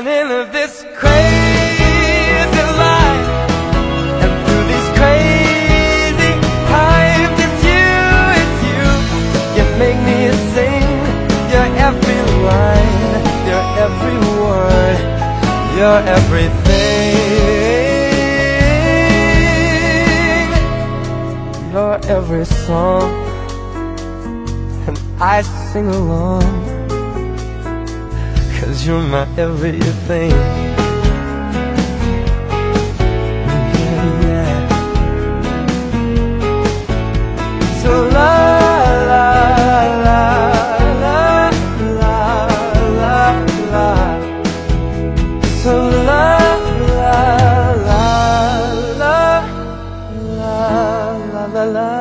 And in this crazy life, and through these crazy times, it's you, it's you. You make me sing your every line, your every word, your everything. Your every song, and I sing along. Cause you're my everything So la la la la la la la So la la la la la la la